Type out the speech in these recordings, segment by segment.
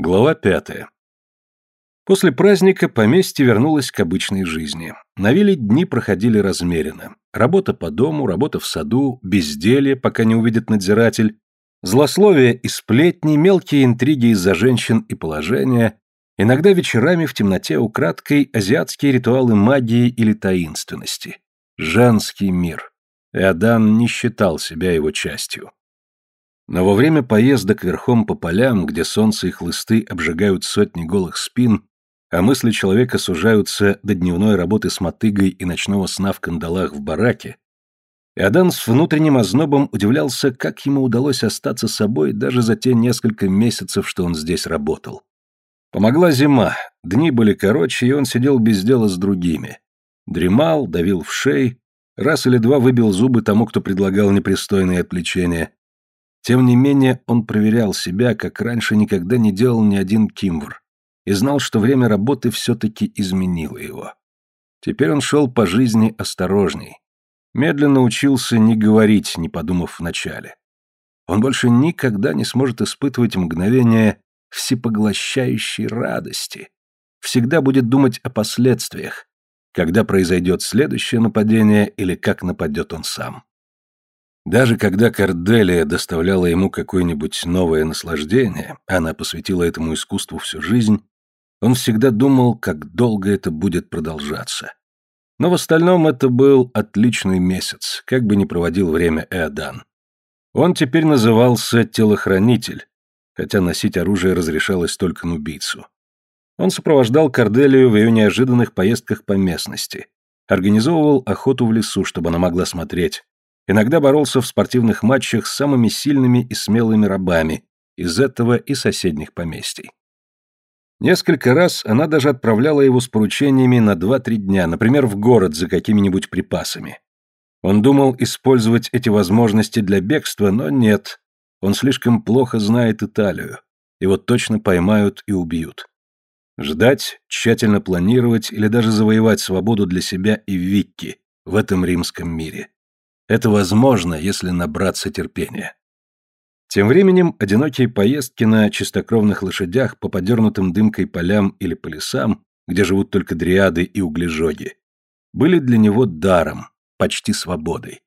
Глава пятая. После праздника поместье вернулось к обычной жизни. На вилле дни проходили размеренно. Работа по дому, работа в саду, безделье, пока не увидит надзиратель, злословие и сплетни, мелкие интриги из-за женщин и положения, иногда вечерами в темноте украдкой азиатские ритуалы магии или таинственности. Женский мир. Эодан не считал себя его частью. Но во время поездок верхом по полям, где солнце и хлысты обжигают сотни голых спин, а мысли человека сужаются до дневной работы с мотыгой и ночного сна в кандалах в бараке, Иодан с внутренним ознобом удивлялся, как ему удалось остаться собой даже за те несколько месяцев, что он здесь работал. Помогла зима, дни были короче, и он сидел без дела с другими. Дремал, давил в шеи, раз или два выбил зубы тому, кто предлагал непристойные отвлечения, тем не менее, он проверял себя, как раньше никогда не делал ни один кимвр, и знал, что время работы все-таки изменило его. Теперь он шел по жизни осторожней. Медленно учился не говорить, не подумав вначале. Он больше никогда не сможет испытывать мгновение всепоглощающей радости. Всегда будет думать о последствиях, когда произойдет следующее нападение или как нападет он сам. Даже когда Корделия доставляла ему какое-нибудь новое наслаждение, она посвятила этому искусству всю жизнь, он всегда думал, как долго это будет продолжаться. Но в остальном это был отличный месяц, как бы ни проводил время Эодан. Он теперь назывался телохранитель, хотя носить оружие разрешалось только нубийцу. Он сопровождал Корделию в ее неожиданных поездках по местности, организовывал охоту в лесу, чтобы она могла смотреть, Иногда боролся в спортивных матчах с самыми сильными и смелыми рабами из этого и соседних поместий. Несколько раз она даже отправляла его с поручениями на 2-3 дня, например, в город за какими-нибудь припасами. Он думал использовать эти возможности для бегства, но нет. Он слишком плохо знает Италию. Его точно поймают и убьют. Ждать, тщательно планировать или даже завоевать свободу для себя и Викки в этом римском мире. Это возможно, если набраться терпения. Тем временем одинокие поездки на чистокровных лошадях по подернутым дымкой полям или по лесам, где живут только дриады и углежоги, были для него даром, почти свободой.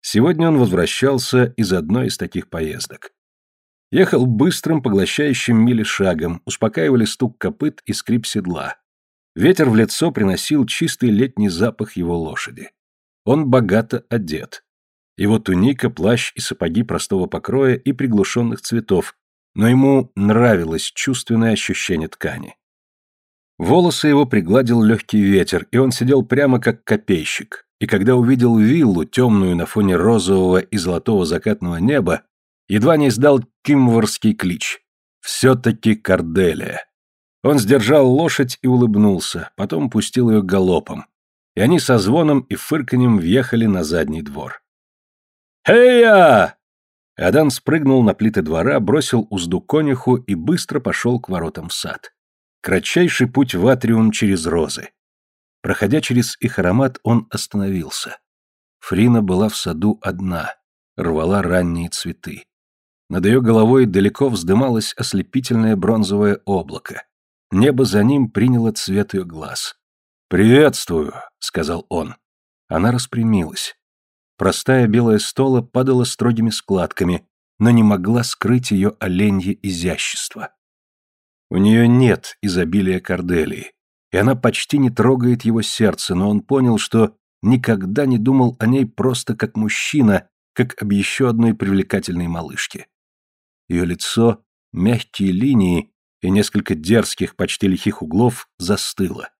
Сегодня он возвращался из одной из таких поездок. Ехал быстрым, поглощающим мили шагом, успокаивали стук копыт и скрип седла. Ветер в лицо приносил чистый летний запах его лошади. Он богато одет. Его туника, плащ и сапоги простого покроя и приглушенных цветов, но ему нравилось чувственное ощущение ткани. Волосы его пригладил легкий ветер, и он сидел прямо как копейщик. И когда увидел виллу, темную на фоне розового и золотого закатного неба, едва не издал кимворский клич. Все-таки Корделия. Он сдержал лошадь и улыбнулся, потом пустил ее галопом и они со звоном и фырканьем въехали на задний двор. «Эй-я!» Адан спрыгнул на плиты двора, бросил узду конюху и быстро пошел к воротам в сад. Кратчайший путь в атриум через розы. Проходя через их аромат, он остановился. Фрина была в саду одна, рвала ранние цветы. Над ее головой далеко вздымалось ослепительное бронзовое облако. Небо за ним приняло цвет ее глаз. «Приветствую», — сказал он. Она распрямилась. Простая белая стола падала строгими складками, но не могла скрыть ее оленье изящество. У нее нет изобилия Корделии, и она почти не трогает его сердце, но он понял, что никогда не думал о ней просто как мужчина, как об еще одной привлекательной малышке. Ее лицо, мягкие линии и несколько дерзких, почти лихих углов застыло.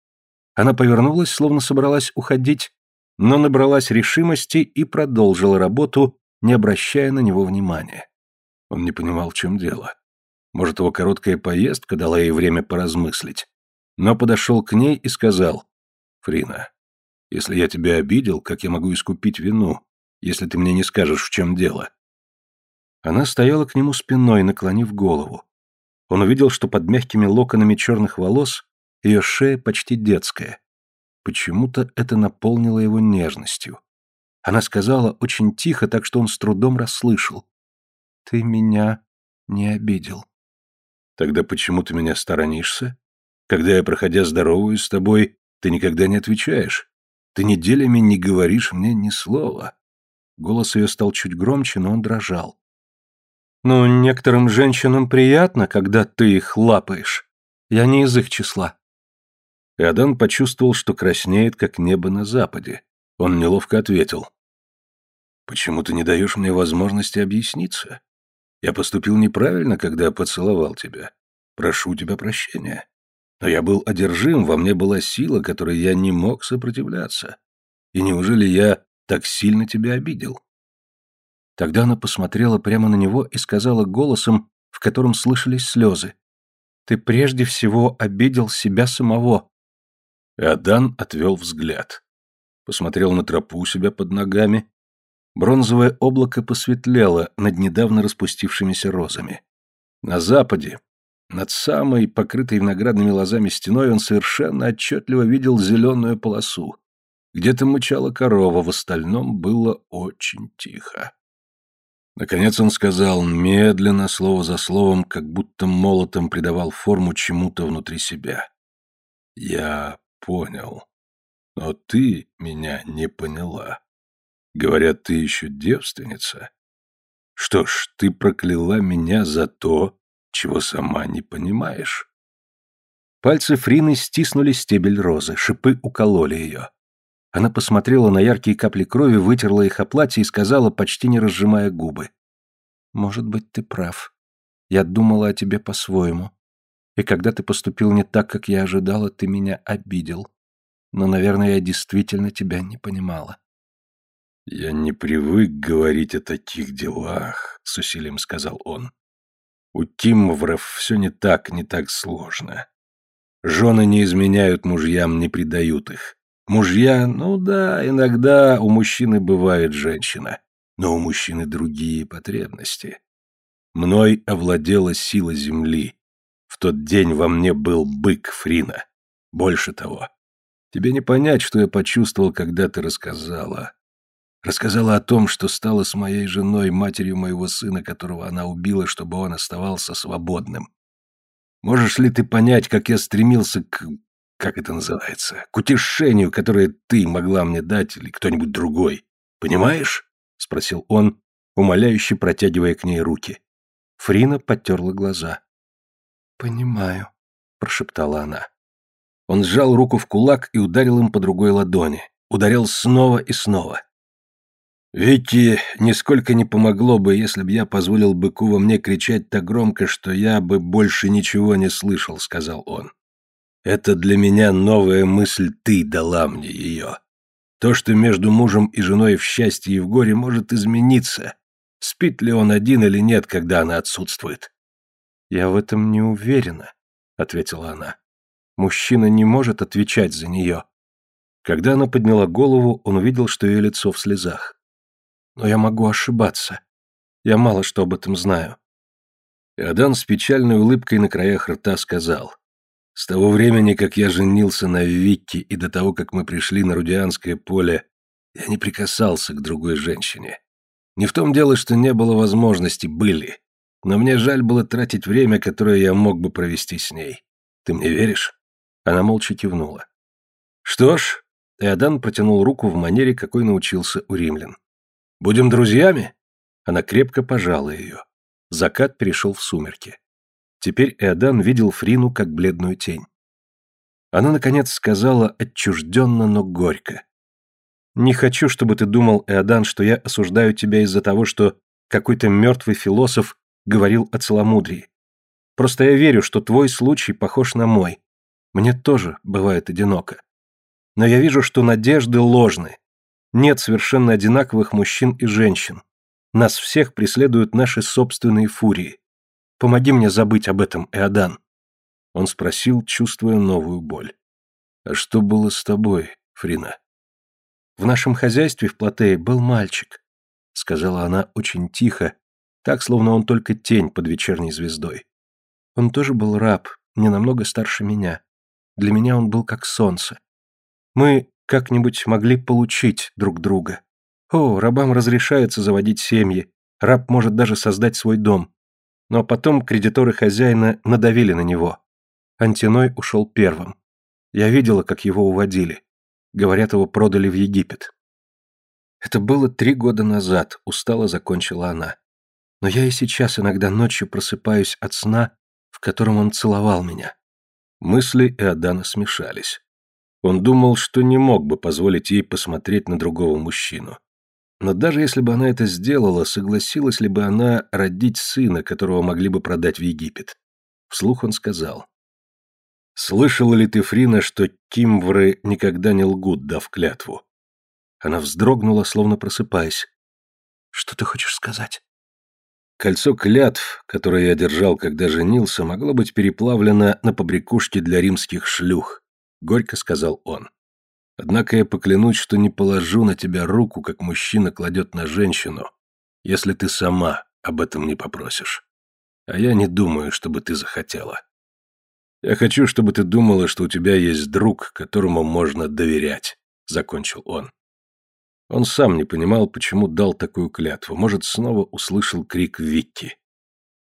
Она повернулась, словно собралась уходить, но набралась решимости и продолжила работу, не обращая на него внимания. Он не понимал, в чем дело. Может, его короткая поездка дала ей время поразмыслить. Но подошел к ней и сказал, «Фрина, если я тебя обидел, как я могу искупить вину, если ты мне не скажешь, в чем дело?» Она стояла к нему спиной, наклонив голову. Он увидел, что под мягкими локонами черных волос ее шея почти детская. Почему-то это наполнило его нежностью. Она сказала очень тихо, так что он с трудом расслышал. «Ты меня не обидел». Тогда почему ты меня сторонишься? Когда я, проходя, здороваюсь с тобой, ты никогда не отвечаешь. Ты неделями не говоришь мне ни слова. Голос ее стал чуть громче, но он дрожал. «Ну, некоторым женщинам приятно, когда ты их лапаешь. Я не из их числа». Иодан почувствовал, что краснеет, как небо на западе. Он неловко ответил. «Почему ты не даешь мне возможности объясниться? Я поступил неправильно, когда поцеловал тебя. Прошу тебя прощения. Но я был одержим, во мне была сила, которой я не мог сопротивляться. И неужели я так сильно тебя обидел?» Тогда она посмотрела прямо на него и сказала голосом, в котором слышались слезы. «Ты прежде всего обидел себя самого». Адан отвел взгляд. Посмотрел на тропу у себя под ногами. Бронзовое облако посветлело над недавно распустившимися розами. На западе, над самой покрытой виноградными лозами стеной, он совершенно отчетливо видел зеленую полосу. Где-то мычала корова, в остальном было очень тихо. Наконец он сказал, медленно, слово за словом, как будто молотом придавал форму чему-то внутри себя. «Я понял. Но ты меня не поняла. Говорят, ты еще девственница. Что ж, ты прокляла меня за то, чего сама не понимаешь». Пальцы Фрины стиснули стебель розы, шипы укололи ее. Она посмотрела на яркие капли крови, вытерла их о платье и сказала, почти не разжимая губы. «Может быть, ты прав. Я думала о тебе по-своему. И когда ты поступил не так, как я ожидала, ты меня обидел. Но, наверное, я действительно тебя не понимала». «Я не привык говорить о таких делах», — с усилием сказал он. «У Тимовров все не так, не так сложно. Жены не изменяют мужьям, не предают их. Мужья, ну да, иногда у мужчины бывает женщина, но у мужчины другие потребности. Мной овладела сила земли. В тот день во мне был бык Фрина. Больше того. Тебе не понять, что я почувствовал, когда ты рассказала. Рассказала о том, что стало с моей женой, матерью моего сына, которого она убила, чтобы он оставался свободным. Можешь ли ты понять, как я стремился к как это называется, к утешению, которое ты могла мне дать или кто-нибудь другой. Понимаешь? спросил он, умоляюще протягивая к ней руки. Фрина подтерла глаза. Понимаю, прошептала она. Он сжал руку в кулак и ударил им по другой ладони. Ударил снова и снова. Вики нисколько не помогло бы, если бы я позволил быку во мне кричать так громко, что я бы больше ничего не слышал, сказал он. Это для меня новая мысль, ты дала мне ее. То, что между мужем и женой в счастье и в горе, может измениться. Спит ли он один или нет, когда она отсутствует? «Я в этом не уверена», — ответила она. «Мужчина не может отвечать за нее». Когда она подняла голову, он увидел, что ее лицо в слезах. «Но я могу ошибаться. Я мало что об этом знаю». Иодан с печальной улыбкой на краях рта сказал. С того времени, как я женился на Викке и до того, как мы пришли на Рудианское поле, я не прикасался к другой женщине. Не в том дело, что не было возможности, были. Но мне жаль было тратить время, которое я мог бы провести с ней. Ты мне веришь?» Она молча кивнула. «Что ж», — Эодан протянул руку в манере, какой научился у римлян. «Будем друзьями?» Она крепко пожала ее. Закат перешел в сумерки. Теперь Эодан видел Фрину как бледную тень. Она, наконец, сказала отчужденно, но горько. «Не хочу, чтобы ты думал, Эодан, что я осуждаю тебя из-за того, что какой-то мертвый философ говорил о целомудрии. Просто я верю, что твой случай похож на мой. Мне тоже бывает одиноко. Но я вижу, что надежды ложны. Нет совершенно одинаковых мужчин и женщин. Нас всех преследуют наши собственные фурии. Помоги мне забыть об этом, Эодан. Он спросил, чувствуя новую боль. А что было с тобой, Фрина? В нашем хозяйстве в Платее был мальчик, сказала она очень тихо, так, словно он только тень под вечерней звездой. Он тоже был раб, не намного старше меня. Для меня он был как солнце. Мы как-нибудь могли получить друг друга. О, рабам разрешается заводить семьи, раб может даже создать свой дом. Но потом кредиторы хозяина надавили на него. Антиной ушел первым. Я видела, как его уводили. Говорят, его продали в Египет. Это было три года назад, устало закончила она. Но я и сейчас иногда ночью просыпаюсь от сна, в котором он целовал меня. Мысли Иодана смешались. Он думал, что не мог бы позволить ей посмотреть на другого мужчину. Но даже если бы она это сделала, согласилась ли бы она родить сына, которого могли бы продать в Египет? Вслух он сказал. «Слышала ли ты, Фрина, что кимвры никогда не лгут, дав клятву?» Она вздрогнула, словно просыпаясь. «Что ты хочешь сказать?» Кольцо клятв, которое я держал, когда женился, могло быть переплавлено на побрякушке для римских шлюх, — горько сказал он. Однако я поклянусь, что не положу на тебя руку, как мужчина кладет на женщину, если ты сама об этом не попросишь. А я не думаю, чтобы ты захотела. Я хочу, чтобы ты думала, что у тебя есть друг, которому можно доверять, — закончил он. Он сам не понимал, почему дал такую клятву. Может, снова услышал крик Викки.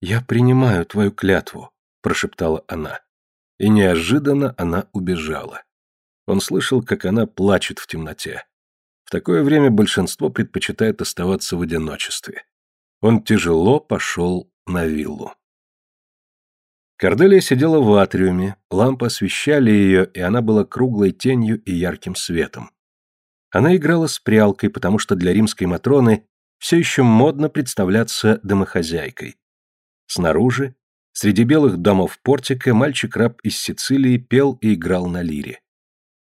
«Я принимаю твою клятву», — прошептала она. И неожиданно она убежала. Он слышал, как она плачет в темноте. В такое время большинство предпочитает оставаться в одиночестве. Он тяжело пошел на виллу. Корделия сидела в атриуме, лампы освещали ее, и она была круглой тенью и ярким светом. Она играла с прялкой, потому что для римской Матроны все еще модно представляться домохозяйкой. Снаружи, среди белых домов портика, мальчик-раб из Сицилии пел и играл на лире.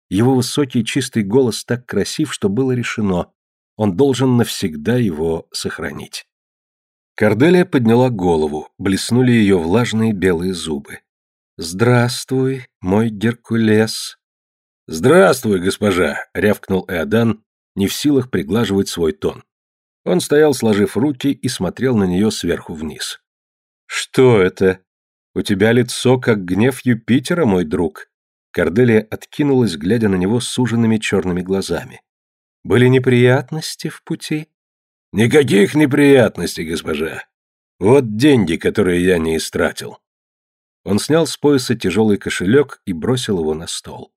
Его высокий чистый голос так красив, что было решено, он должен навсегда его сохранить. Корделия подняла голову, блеснули ее влажные белые зубы. «Здравствуй, мой Геркулес», «Здравствуй, госпожа!» — рявкнул Эодан, не в силах приглаживать свой тон. Он стоял, сложив руки, и смотрел на нее сверху вниз. «Что это? У тебя лицо, как гнев Юпитера, мой друг!» Корделия откинулась, глядя на него суженными черными глазами. «Были неприятности в пути?» «Никаких неприятностей, госпожа. Вот деньги, которые я не истратил». Он снял с пояса тяжелый кошелек и бросил его на стол.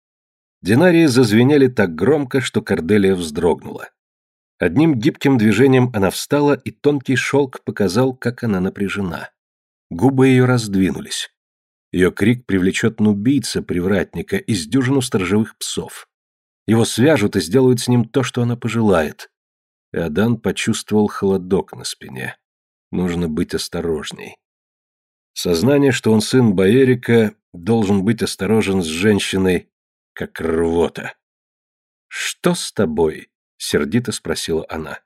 Динарии зазвенели так громко, что Корделия вздрогнула. Одним гибким движением она встала, и тонкий шелк показал, как она напряжена. Губы ее раздвинулись. Ее крик привлечет нубийца, привратника, из дюжину сторожевых псов. Его свяжут и сделают с ним то, что она пожелает. Иодан почувствовал холодок на спине. Нужно быть осторожней. Сознание, что он сын Баерика, должен быть осторожен с женщиной, как рвота. «Что с тобой?» — сердито спросила она.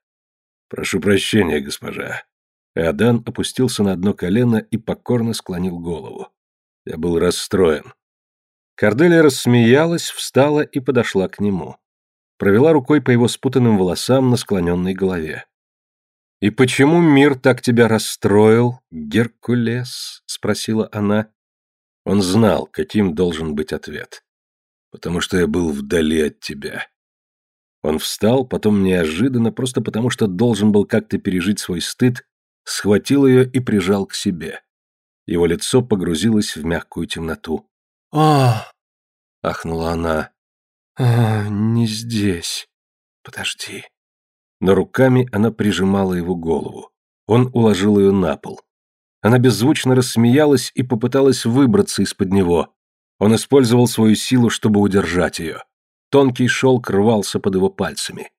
«Прошу прощения, госпожа». Иодан опустился на одно колено и покорно склонил голову. Я был расстроен. Корделия рассмеялась, встала и подошла к нему. Провела рукой по его спутанным волосам на склоненной голове. «И почему мир так тебя расстроил, Геркулес?» — спросила она. Он знал, каким должен быть ответ потому что я был вдали от тебя. Он встал, потом неожиданно, просто потому что должен был как-то пережить свой стыд, схватил ее и прижал к себе. Его лицо погрузилось в мягкую темноту. «А!» — ахнула она. «А, не здесь. Подожди». Но руками она прижимала его голову. Он уложил ее на пол. Она беззвучно рассмеялась и попыталась выбраться из-под него, он использовал свою силу, чтобы удержать ее. Тонкий шелк рвался под его пальцами.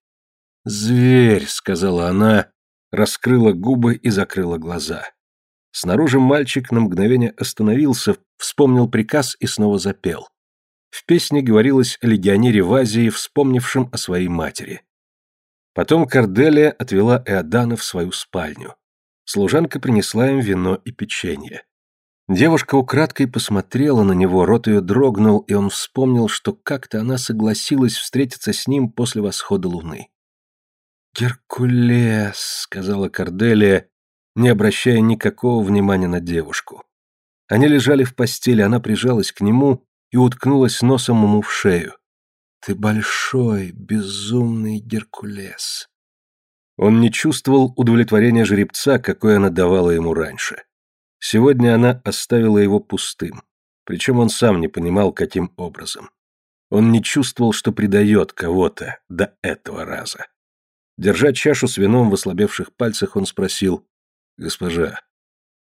«Зверь», — сказала она, раскрыла губы и закрыла глаза. Снаружи мальчик на мгновение остановился, вспомнил приказ и снова запел. В песне говорилось о легионере в Азии, вспомнившем о своей матери. Потом Корделия отвела Эодана в свою спальню. Служанка принесла им вино и печенье. Девушка украдкой посмотрела на него, рот ее дрогнул, и он вспомнил, что как-то она согласилась встретиться с ним после восхода луны. «Геркулес», — сказала Корделия, не обращая никакого внимания на девушку. Они лежали в постели, она прижалась к нему и уткнулась носом ему в шею. «Ты большой, безумный Геркулес». Он не чувствовал удовлетворения жеребца, какое она давала ему раньше. Сегодня она оставила его пустым, причем он сам не понимал, каким образом. Он не чувствовал, что предает кого-то до этого раза. Держа чашу с вином в ослабевших пальцах, он спросил, «Госпожа,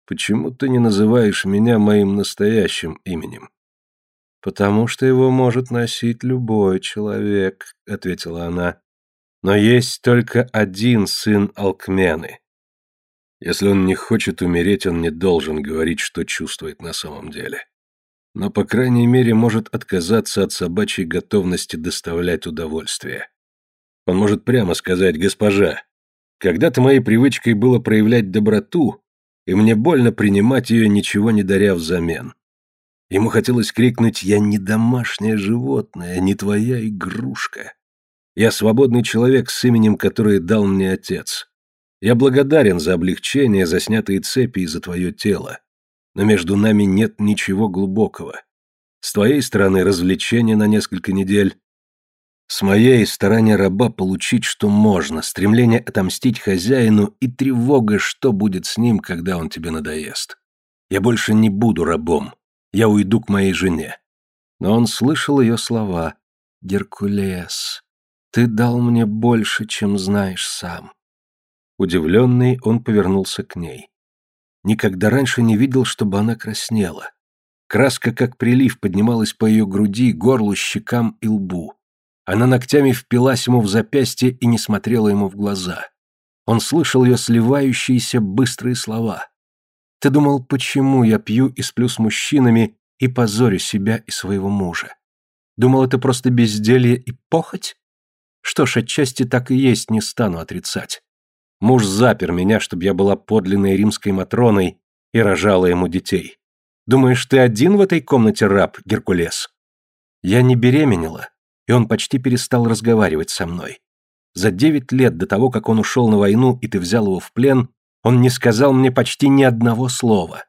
почему ты не называешь меня моим настоящим именем?» «Потому что его может носить любой человек», — ответила она. «Но есть только один сын Алкмены. Если он не хочет умереть, он не должен говорить, что чувствует на самом деле. Но, по крайней мере, может отказаться от собачьей готовности доставлять удовольствие. Он может прямо сказать, госпожа, когда-то моей привычкой было проявлять доброту, и мне больно принимать ее, ничего не даря взамен. Ему хотелось крикнуть «Я не домашнее животное, не твоя игрушка. Я свободный человек с именем, которое дал мне отец. Я благодарен за облегчение, за снятые цепи и за твое тело. Но между нами нет ничего глубокого. С твоей стороны развлечение на несколько недель. С моей старание раба получить, что можно, стремление отомстить хозяину и тревога, что будет с ним, когда он тебе надоест. Я больше не буду рабом. Я уйду к моей жене. Но он слышал ее слова. «Геркулес, ты дал мне больше, чем знаешь сам». Удивленный, он повернулся к ней. Никогда раньше не видел, чтобы она краснела. Краска, как прилив, поднималась по ее груди, горлу, щекам и лбу. Она ногтями впилась ему в запястье и не смотрела ему в глаза. Он слышал ее сливающиеся быстрые слова. Ты думал, почему я пью и сплю с мужчинами и позорю себя и своего мужа? Думал, это просто безделье и похоть? Что ж, отчасти так и есть, не стану отрицать. Муж запер меня, чтобы я была подлинной римской матроной и рожала ему детей. Думаешь, ты один в этой комнате раб, Геркулес? Я не беременела, и он почти перестал разговаривать со мной. За девять лет до того, как он ушел на войну, и ты взял его в плен, он не сказал мне почти ни одного слова.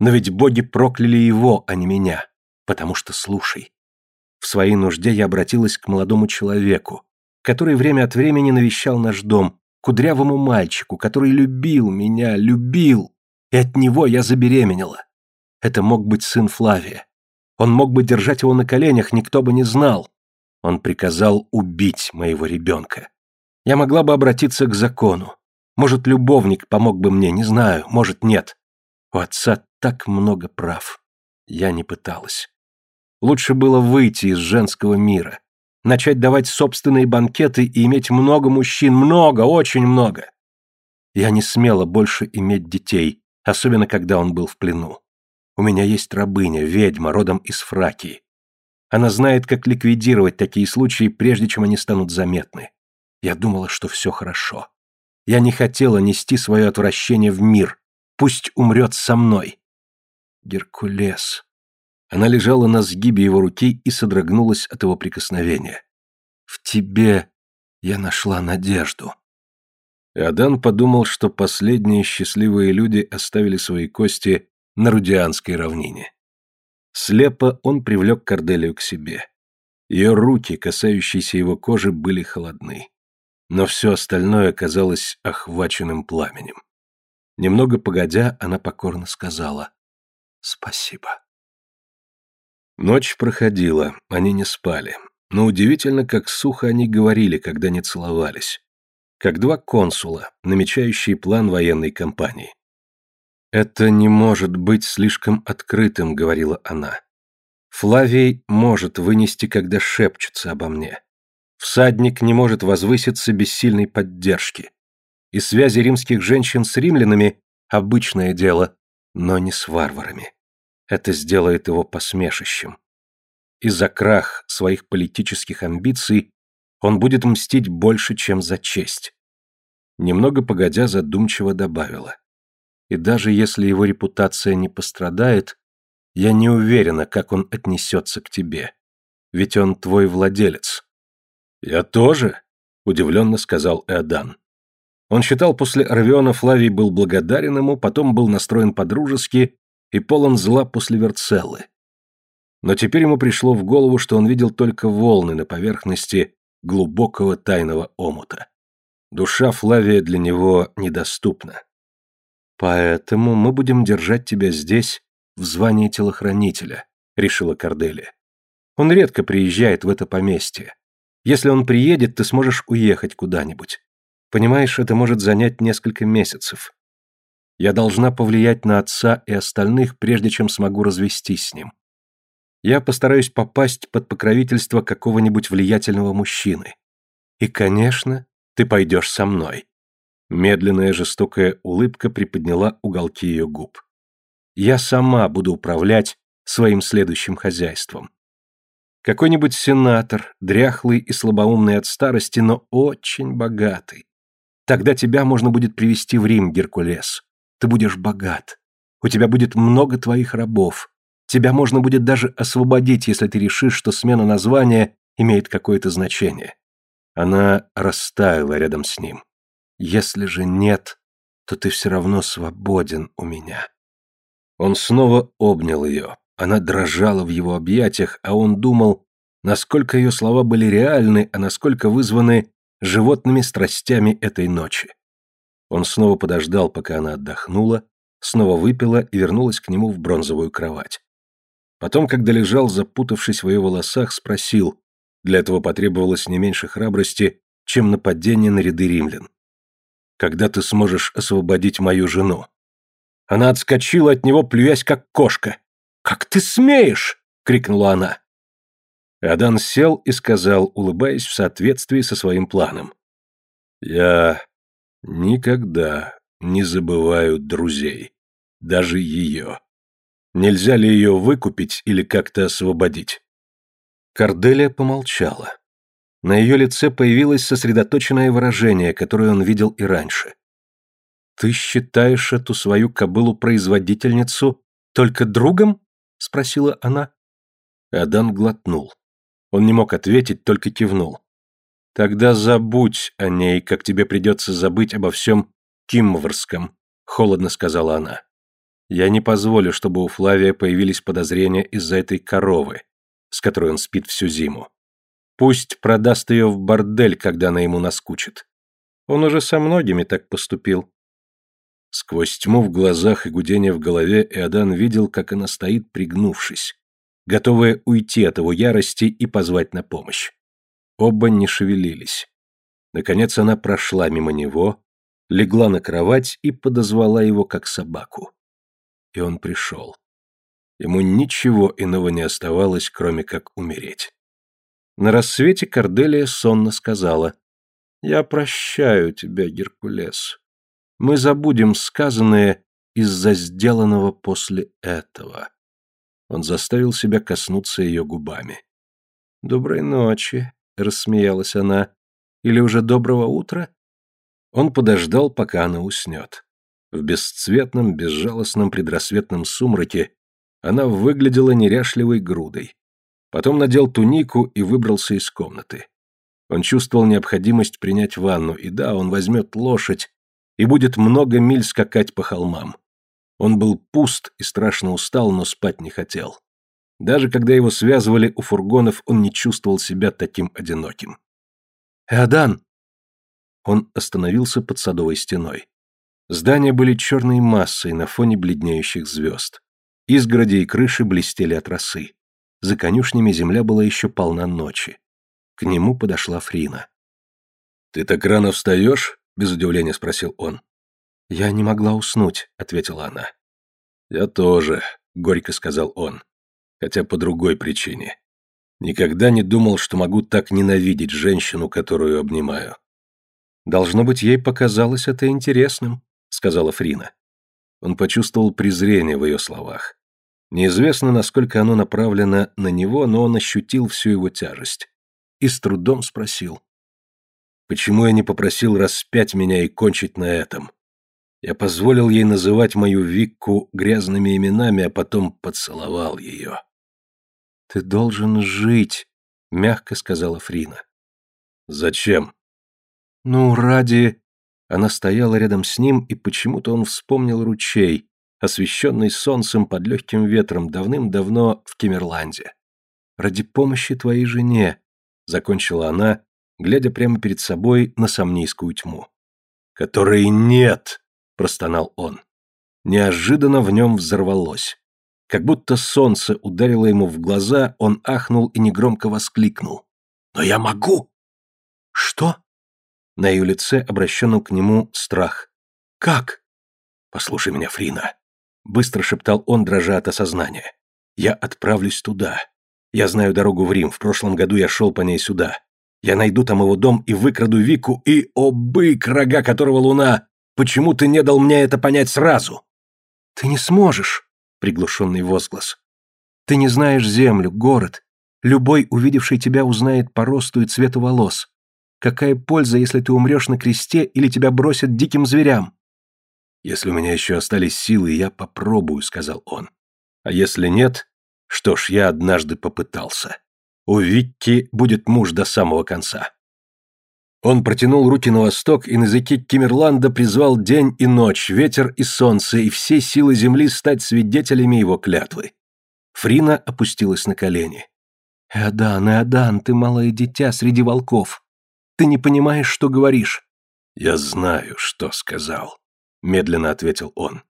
Но ведь боги прокляли его, а не меня. Потому что, слушай, в своей нужде я обратилась к молодому человеку, который время от времени навещал наш дом, кудрявому мальчику, который любил меня, любил, и от него я забеременела. Это мог быть сын Флавия. Он мог бы держать его на коленях, никто бы не знал. Он приказал убить моего ребенка. Я могла бы обратиться к закону. Может, любовник помог бы мне, не знаю, может, нет. У отца так много прав. Я не пыталась. Лучше было выйти из женского мира, начать давать собственные банкеты и иметь много мужчин, много, очень много. Я не смела больше иметь детей, особенно когда он был в плену. У меня есть рабыня, ведьма, родом из Фракии. Она знает, как ликвидировать такие случаи, прежде чем они станут заметны. Я думала, что все хорошо. Я не хотела нести свое отвращение в мир. Пусть умрет со мной. Геркулес. Она лежала на сгибе его руки и содрогнулась от его прикосновения. В тебе я нашла надежду. Иодан подумал, что последние счастливые люди оставили свои кости на Рудианской равнине. Слепо он привлек Корделию к себе. Ее руки, касающиеся его кожи, были холодны но все остальное оказалось охваченным пламенем. Немного погодя, она покорно сказала «Спасибо». Ночь проходила, они не спали, но удивительно, как сухо они говорили, когда не целовались. Как два консула, намечающие план военной кампании. «Это не может быть слишком открытым», — говорила она. «Флавий может вынести, когда шепчутся обо мне. Всадник не может возвыситься без сильной поддержки. И связи римских женщин с римлянами – обычное дело, но не с варварами. Это сделает его посмешищем. И за крах своих политических амбиций он будет мстить больше, чем за честь. Немного погодя задумчиво добавила. И даже если его репутация не пострадает, я не уверена, как он отнесется к тебе. Ведь он твой владелец. «Я тоже», — удивленно сказал Эодан. Он считал, после Арвиона Флавий был благодарен ему, потом был настроен по-дружески и полон зла после Верцеллы. Но теперь ему пришло в голову, что он видел только волны на поверхности глубокого тайного омута. Душа Флавия для него недоступна. Поэтому мы будем держать тебя здесь в звании телохранителя, решила Корделия. Он редко приезжает в это поместье. Если он приедет, ты сможешь уехать куда-нибудь. Понимаешь, это может занять несколько месяцев. Я должна повлиять на отца и остальных, прежде чем смогу развестись с ним. Я постараюсь попасть под покровительство какого-нибудь влиятельного мужчины. И, конечно, ты пойдешь со мной. Медленная жестокая улыбка приподняла уголки ее губ. Я сама буду управлять своим следующим хозяйством. Какой-нибудь сенатор, дряхлый и слабоумный от старости, но очень богатый. Тогда тебя можно будет привести в Рим, Геркулес. Ты будешь богат. У тебя будет много твоих рабов. Тебя можно будет даже освободить, если ты решишь, что смена названия имеет какое-то значение. Она растаяла рядом с ним. Если же нет, то ты все равно свободен у меня. Он снова обнял ее. Она дрожала в его объятиях, а он думал, насколько ее слова были реальны, а насколько вызваны животными страстями этой ночи. Он снова подождал, пока она отдохнула, снова выпила и вернулась к нему в бронзовую кровать. Потом, когда лежал, запутавшись в ее волосах, спросил, для этого потребовалось не меньше храбрости, чем нападение на ряды римлян. «Когда ты сможешь освободить мою жену?» Она отскочила от него, плюясь как кошка. «Как ты смеешь!» — крикнула она. Адан сел и сказал, улыбаясь в соответствии со своим планом. «Я никогда не забываю друзей, даже ее. Нельзя ли ее выкупить или как-то освободить?» Корделия помолчала. На ее лице появилось сосредоточенное выражение, которое он видел и раньше. «Ты считаешь эту свою кобылу-производительницу только другом?» — спросила она. Адан глотнул. Он не мог ответить, только кивнул. «Тогда забудь о ней, как тебе придется забыть обо всем Кимврском», — холодно сказала она. «Я не позволю, чтобы у Флавия появились подозрения из-за этой коровы, с которой он спит всю зиму. Пусть продаст ее в бордель, когда она ему наскучит. Он уже со многими так поступил». Сквозь тьму в глазах и гудение в голове Иодан видел, как она стоит, пригнувшись, готовая уйти от его ярости и позвать на помощь. Оба не шевелились. Наконец она прошла мимо него, легла на кровать и подозвала его как собаку. И он пришел. Ему ничего иного не оставалось, кроме как умереть. На рассвете Корделия сонно сказала, «Я прощаю тебя, Геркулес мы забудем сказанное из-за сделанного после этого. Он заставил себя коснуться ее губами. «Доброй ночи», — рассмеялась она. «Или уже доброго утра?» Он подождал, пока она уснет. В бесцветном, безжалостном предрассветном сумраке она выглядела неряшливой грудой. Потом надел тунику и выбрался из комнаты. Он чувствовал необходимость принять ванну, и да, он возьмет лошадь, и будет много миль скакать по холмам. Он был пуст и страшно устал, но спать не хотел. Даже когда его связывали у фургонов, он не чувствовал себя таким одиноким. «Эодан!» Он остановился под садовой стеной. Здания были черной массой на фоне бледнеющих звезд. Изгороди и крыши блестели от росы. За конюшнями земля была еще полна ночи. К нему подошла Фрина. «Ты так рано встаешь?» без удивления спросил он. Я не могла уснуть, ответила она. Я тоже, горько сказал он, хотя по другой причине. Никогда не думал, что могу так ненавидеть женщину, которую обнимаю. Должно быть, ей показалось это интересным, сказала Фрина. Он почувствовал презрение в ее словах. Неизвестно, насколько оно направлено на него, но он ощутил всю его тяжесть. И с трудом спросил. Почему я не попросил распять меня и кончить на этом? Я позволил ей называть мою Викку грязными именами, а потом поцеловал ее. «Ты должен жить», — мягко сказала Фрина. «Зачем?» «Ну, ради...» Она стояла рядом с ним, и почему-то он вспомнил ручей, освещенный солнцем под легким ветром давным-давно в Кемерланде. «Ради помощи твоей жене», — закончила она, глядя прямо перед собой на сомнийскую тьму. «Которой нет!» — простонал он. Неожиданно в нем взорвалось. Как будто солнце ударило ему в глаза, он ахнул и негромко воскликнул. «Но я могу!» «Что?» На ее лице, обращенном к нему, страх. «Как?» «Послушай меня, Фрина», — быстро шептал он, дрожа от осознания. «Я отправлюсь туда. Я знаю дорогу в Рим, в прошлом году я шел по ней сюда. Я найду там его дом и выкраду Вику, и, о бык, рога которого луна, почему ты не дал мне это понять сразу?» «Ты не сможешь», — приглушенный возглас. «Ты не знаешь землю, город. Любой, увидевший тебя, узнает по росту и цвету волос. Какая польза, если ты умрешь на кресте или тебя бросят диким зверям?» «Если у меня еще остались силы, я попробую», — сказал он. «А если нет, что ж, я однажды попытался. У Викки будет муж до самого конца». Он протянул руки на восток и на языке Кимерланда призвал день и ночь, ветер и солнце, и все силы земли стать свидетелями его клятвы. Фрина опустилась на колени. «Эодан, Эодан, ты малое дитя среди волков. Ты не понимаешь, что говоришь». «Я знаю, что сказал», — медленно ответил он.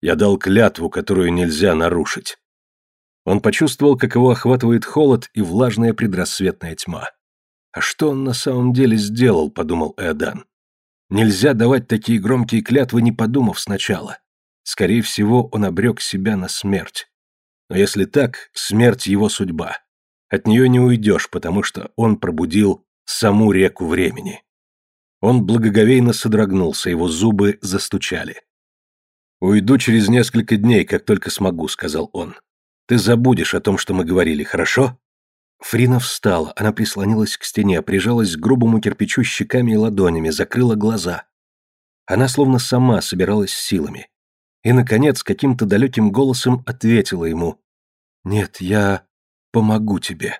«Я дал клятву, которую нельзя нарушить». Он почувствовал, как его охватывает холод и влажная предрассветная тьма. «А что он на самом деле сделал?» — подумал Эодан. «Нельзя давать такие громкие клятвы, не подумав сначала. Скорее всего, он обрек себя на смерть. Но если так, смерть его судьба. От нее не уйдешь, потому что он пробудил саму реку времени. Он благоговейно содрогнулся, его зубы застучали. «Уйду через несколько дней, как только смогу», — сказал он. «Ты забудешь о том, что мы говорили, хорошо?» Фрина встала, она прислонилась к стене, прижалась к грубому кирпичу щеками и ладонями, закрыла глаза. Она словно сама собиралась силами. И, наконец, каким-то далеким голосом ответила ему. «Нет, я помогу тебе».